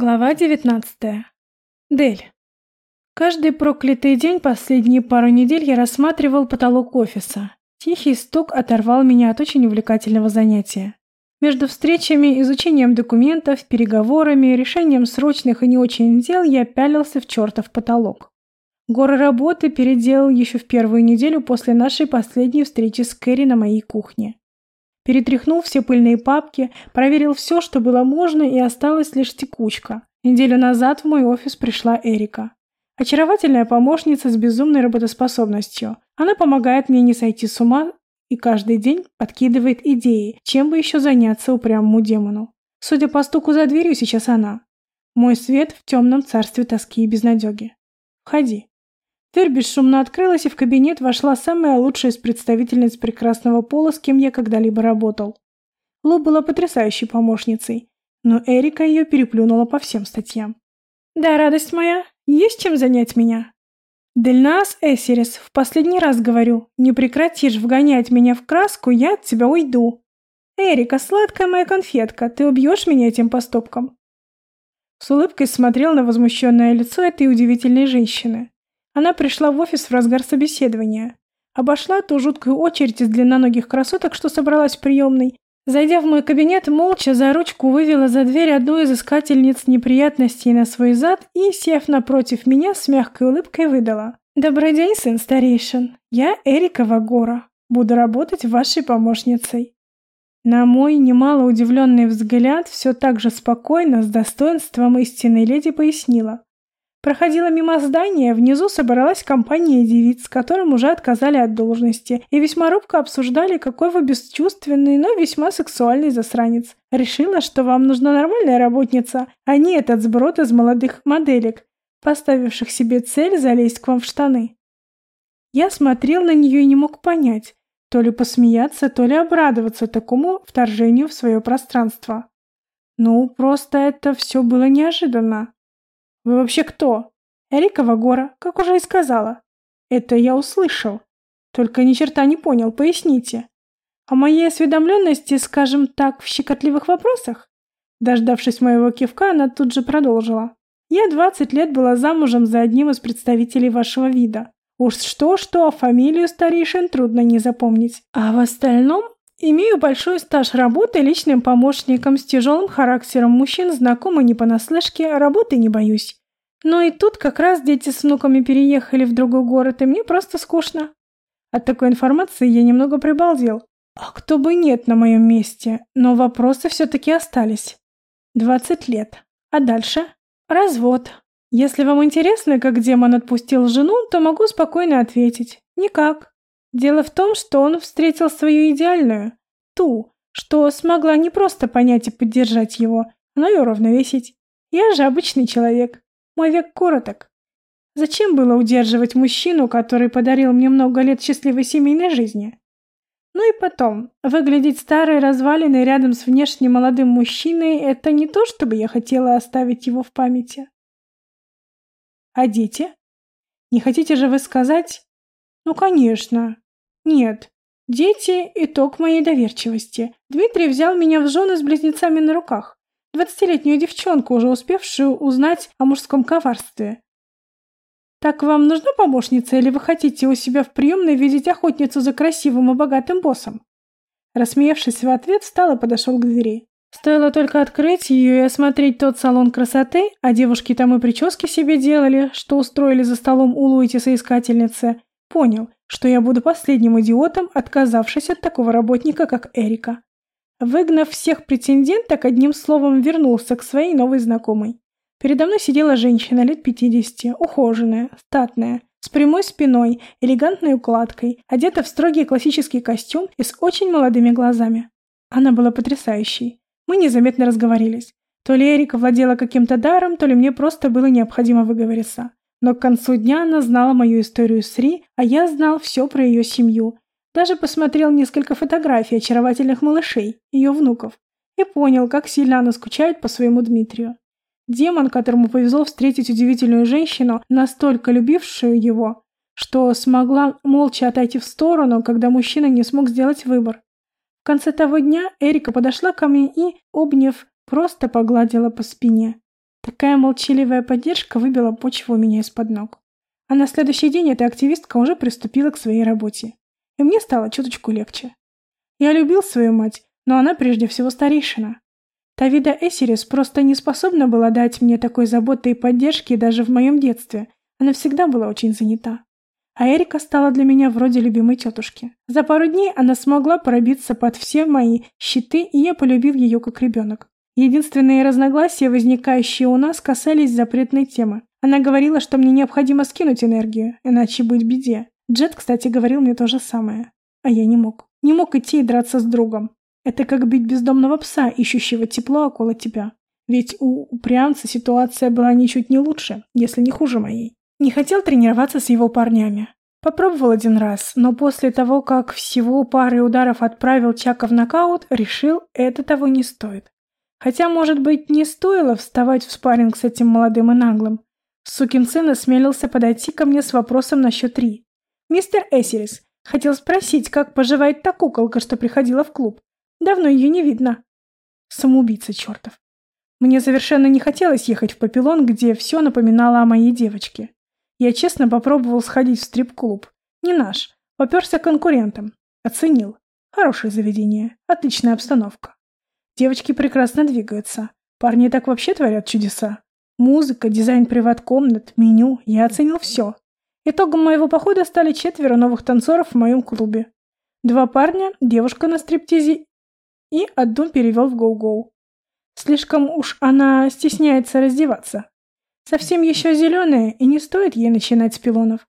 Глава 19. Дель. Каждый проклятый день последние пару недель я рассматривал потолок офиса. Тихий стук оторвал меня от очень увлекательного занятия. Между встречами, изучением документов, переговорами, решением срочных и не очень дел я пялился в чертов потолок. Горы работы переделал еще в первую неделю после нашей последней встречи с Кэрри на моей кухне. Перетряхнул все пыльные папки, проверил все, что было можно, и осталась лишь текучка. Неделю назад в мой офис пришла Эрика. Очаровательная помощница с безумной работоспособностью. Она помогает мне не сойти с ума и каждый день подкидывает идеи, чем бы еще заняться упрямому демону. Судя по стуку за дверью, сейчас она. Мой свет в темном царстве тоски и безнадеги. Входи. Дверь бесшумно открылась, и в кабинет вошла самая лучшая из представительниц прекрасного пола, с кем я когда-либо работал. Лу была потрясающей помощницей, но Эрика ее переплюнула по всем статьям. «Да, радость моя, есть чем занять меня?» «Дельнас Эсерис, в последний раз говорю, не прекратишь вгонять меня в краску, я от тебя уйду. Эрика, сладкая моя конфетка, ты убьешь меня этим поступком?» С улыбкой смотрел на возмущенное лицо этой удивительной женщины. Она пришла в офис в разгар собеседования. Обошла ту жуткую очередь из длинноногих красоток, что собралась в приемной. Зайдя в мой кабинет, молча за ручку вывела за дверь одну из искательниц неприятностей на свой зад и, сев напротив меня, с мягкой улыбкой выдала. «Добрый день, сын старейшин. Я Эрика Вагора. Буду работать вашей помощницей». На мой немало удивленный взгляд все так же спокойно, с достоинством истинной леди пояснила. Проходила мимо здания, внизу собралась компания девиц, которым уже отказали от должности, и весьма робко обсуждали, какой вы бесчувственный, но весьма сексуальный засранец. Решила, что вам нужна нормальная работница, а не этот сброд из молодых моделек, поставивших себе цель залезть к вам в штаны. Я смотрел на нее и не мог понять, то ли посмеяться, то ли обрадоваться такому вторжению в свое пространство. Ну, просто это все было неожиданно. Вы вообще кто? Эрика Вагора, как уже и сказала. Это я услышал. Только ни черта не понял, поясните. О моей осведомленности, скажем так, в щекотливых вопросах? Дождавшись моего кивка, она тут же продолжила. Я 20 лет была замужем за одним из представителей вашего вида. Уж что-что, а фамилию старейшин трудно не запомнить. А в остальном Имею большой стаж работы личным помощником с тяжелым характером мужчин, знакомый не понаслышке, работы не боюсь. Но и тут как раз дети с внуками переехали в другой город, и мне просто скучно. От такой информации я немного прибалдел. А кто бы нет на моем месте, но вопросы все-таки остались. 20 лет. А дальше? Развод. Если вам интересно, как демон отпустил жену, то могу спокойно ответить. Никак. Дело в том, что он встретил свою идеальную, ту, что смогла не просто понять и поддержать его, но и уравновесить. Я же обычный человек. Мой век короток. Зачем было удерживать мужчину, который подарил мне много лет счастливой семейной жизни? Ну и потом, выглядеть старой развалиной рядом с внешне молодым мужчиной – это не то, чтобы я хотела оставить его в памяти. А дети? Не хотите же вы сказать? Ну, конечно. Нет. Дети – итог моей доверчивости. Дмитрий взял меня в жены с близнецами на руках. Двадцатилетнюю девчонку, уже успевшую узнать о мужском коварстве. Так вам нужна помощница или вы хотите у себя в приемной видеть охотницу за красивым и богатым боссом? Рассмеявшись в ответ, встал и подошел к двери. Стоило только открыть ее и осмотреть тот салон красоты, а девушки там и прически себе делали, что устроили за столом у Луити соискательницы, Понял, что я буду последним идиотом, отказавшись от такого работника, как Эрика. Выгнав всех претенденток, одним словом вернулся к своей новой знакомой. Передо мной сидела женщина лет 50, ухоженная, статная, с прямой спиной, элегантной укладкой, одета в строгий классический костюм и с очень молодыми глазами. Она была потрясающей. Мы незаметно разговорились. То ли Эрика владела каким-то даром, то ли мне просто было необходимо выговориться. Но к концу дня она знала мою историю с Ри, а я знал все про ее семью. Даже посмотрел несколько фотографий очаровательных малышей, ее внуков, и понял, как сильно она скучает по своему Дмитрию. Демон, которому повезло встретить удивительную женщину, настолько любившую его, что смогла молча отойти в сторону, когда мужчина не смог сделать выбор. В конце того дня Эрика подошла ко мне и, обняв, просто погладила по спине. Такая молчаливая поддержка выбила почву у меня из-под ног. А на следующий день эта активистка уже приступила к своей работе. И мне стало чуточку легче. Я любил свою мать, но она прежде всего старейшина. Тавида Эсерис просто не способна была дать мне такой заботы и поддержки даже в моем детстве. Она всегда была очень занята. А Эрика стала для меня вроде любимой тетушки. За пару дней она смогла пробиться под все мои щиты, и я полюбил ее как ребенок. Единственные разногласия, возникающие у нас, касались запретной темы. Она говорила, что мне необходимо скинуть энергию, иначе быть беде. Джет, кстати, говорил мне то же самое. А я не мог. Не мог идти и драться с другом. Это как бить бездомного пса, ищущего тепло около тебя. Ведь у упрямца ситуация была ничуть не лучше, если не хуже моей. Не хотел тренироваться с его парнями. Попробовал один раз, но после того, как всего пары ударов отправил Чака в нокаут, решил, это того не стоит. Хотя, может быть, не стоило вставать в спарринг с этим молодым и наглым. Сукин сын осмелился подойти ко мне с вопросом на счет три. «Мистер Эсерис, хотел спросить, как поживает та куколка, что приходила в клуб. Давно ее не видно. Самоубийца чертов. Мне совершенно не хотелось ехать в Папилон, где все напоминало о моей девочке. Я честно попробовал сходить в стрип-клуб. Не наш. Поперся конкурентам. Оценил. Хорошее заведение. Отличная обстановка. Девочки прекрасно двигаются. Парни так вообще творят чудеса. Музыка, дизайн приват-комнат, меню. Я оценил все. Итогом моего похода стали четверо новых танцоров в моем клубе. Два парня, девушка на стриптизе и одну перевел в гоу-гоу. Слишком уж она стесняется раздеваться. Совсем еще зеленая, и не стоит ей начинать с пилонов.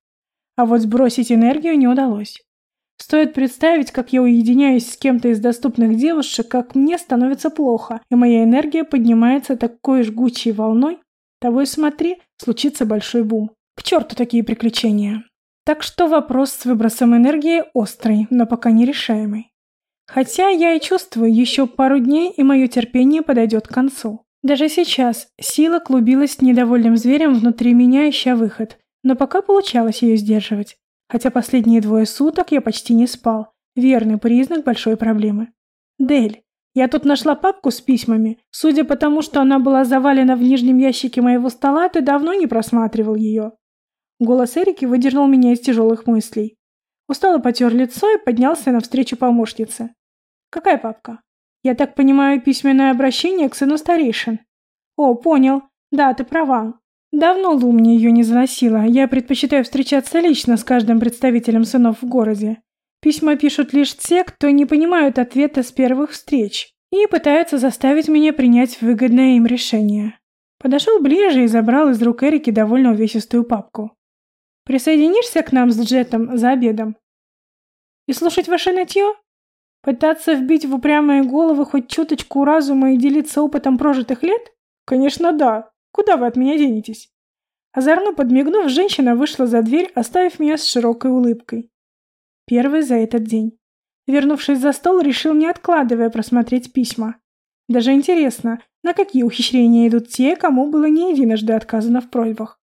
А вот сбросить энергию не удалось. Стоит представить, как я уединяюсь с кем-то из доступных девушек, как мне становится плохо, и моя энергия поднимается такой жгучей волной. Того и смотри, случится большой бум. К черту такие приключения. Так что вопрос с выбросом энергии острый, но пока нерешаемый. Хотя я и чувствую, еще пару дней, и мое терпение подойдет к концу. Даже сейчас сила клубилась недовольным зверем внутри меня, ища выход, но пока получалось ее сдерживать. Хотя последние двое суток я почти не спал. Верный признак большой проблемы. Дель. Я тут нашла папку с письмами. Судя по тому, что она была завалена в нижнем ящике моего стола, ты давно не просматривал ее. Голос Эрики выдернул меня из тяжелых мыслей. Устало потер лицо и поднялся навстречу помощнице. Какая папка? Я так понимаю, письменное обращение к сыну старейшин. О, понял. Да, ты права. Давно Лу мне ее не заносила. Я предпочитаю встречаться лично с каждым представителем сынов в городе. Письма пишут лишь те, кто не понимают ответа с первых встреч и пытаются заставить меня принять выгодное им решение. Подошел ближе и забрал из рук Эрики довольно увесистую папку. Присоединишься к нам с Джетом за обедом? И слушать ваше нытье? Пытаться вбить в упрямые головы хоть чуточку разума и делиться опытом прожитых лет? Конечно, да. Куда вы от меня денетесь? Озорно подмигнув, женщина вышла за дверь, оставив меня с широкой улыбкой. Первый за этот день. Вернувшись за стол, решил, не откладывая, просмотреть письма. Даже интересно, на какие ухищрения идут те, кому было не единожды отказано в просьбах.